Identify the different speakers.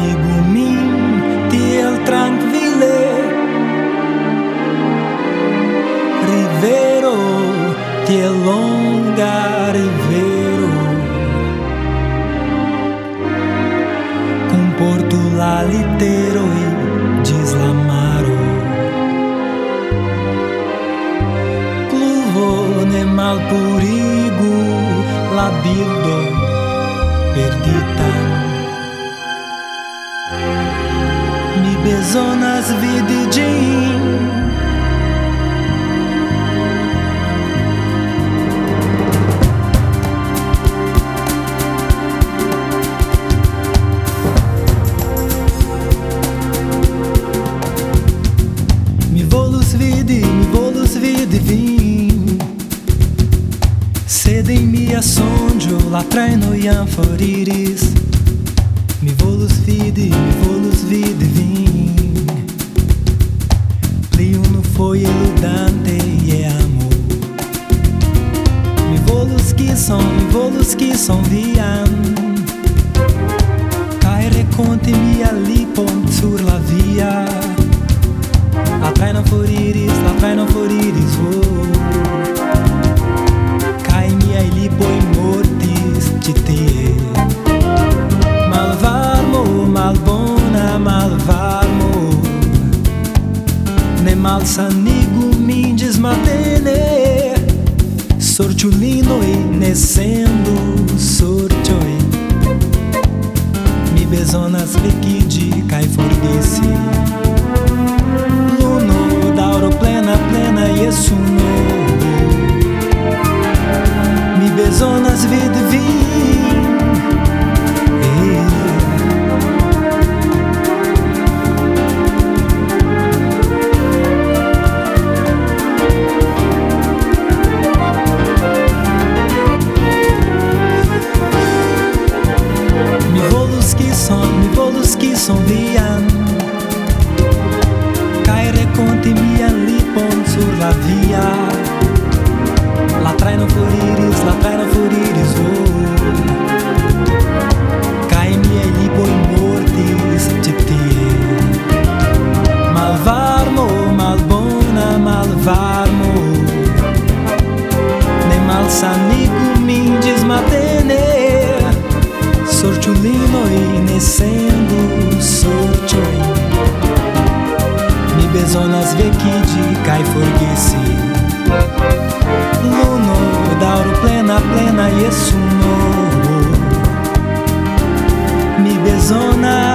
Speaker 1: amigo min tiel trankvile Rivero, tiel longa rivero. Comporto la literoj ĝis la maro. Pluvo ne malpurigu la bildon perdita Mi bezonas vidi ĝin Mi volus vidi, mi volus vidi vin Sed em mia sonĝo la trajno jam foriris Mi volus vidi, mi volus vidi vin Pli unu foje ludante je amo Mi volus kison, mi volus kison vian malsanigu minges matene Sorciulinoi ne sendo sorcioi Mi bezonas vekidi kai forgesi Mi volus kison, mi volus kison vian Kaj renkonti mian lipon sur la via Mi bezonas vekigi kaj forgesi Luno, daŭro plena, plena, jesuno Mi bezonas